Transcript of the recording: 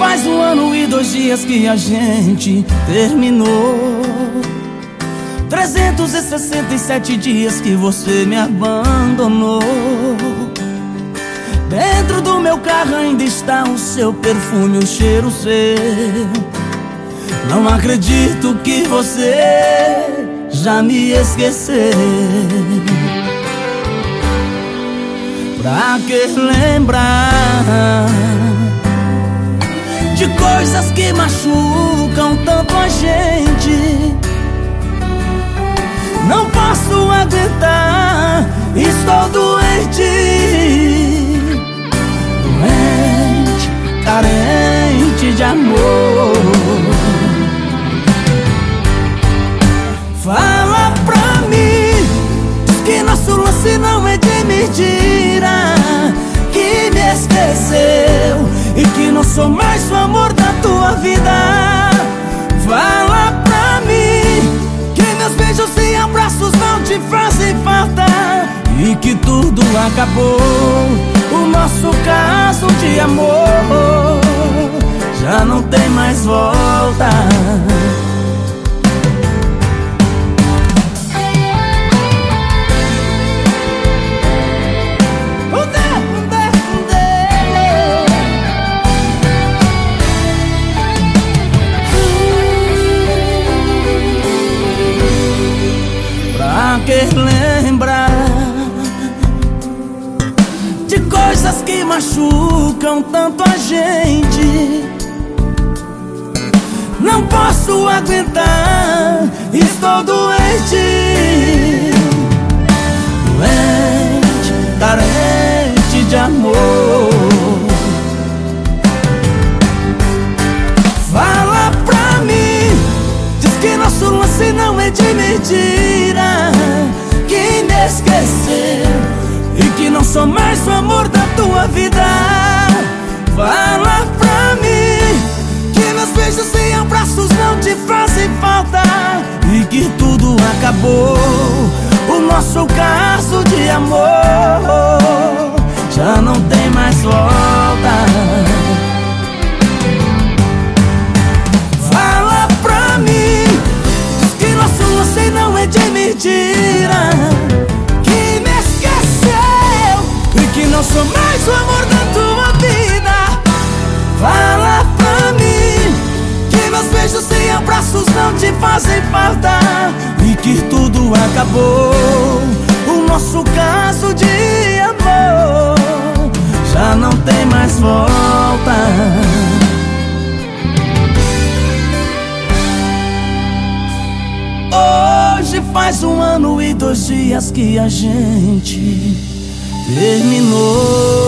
faz um ano e dois dias que a gente terminou. 367 dias que você me abandonou. Dentro do meu carro ainda está o seu perfume, o cheiro seu. Não acredito que você já me esqueceu. Pra que lembrar De coisas que machucam tanto a gente. Não posso aguentar, estou doente. Doente, carente de amor. Fala pra mim que nosso lance não é de mentira Que me esqueceu e que não sou mais o amor da tua vida. Fala pra mim que meus beijos e abraços não te fazem falta E que tudo acabou, o nosso caso de amor Já não tem mais volta que lembrar de coisas que machucam tanto a gente. Não posso aguentar, estou doente. Doente, carente de amor. Fala pra mim, diz que nosso lance não é de mentira esquecer. E que não sou mais o amor da tua vida. Fala pra mim Que meus beijos e abraços não te fazem falta. E que tudo acabou. O nosso caso de amor te fazem falta E que tudo acabou. O nosso caso de amor Já não tem mais volta. Hoje faz um ano e dois dias que a gente terminou.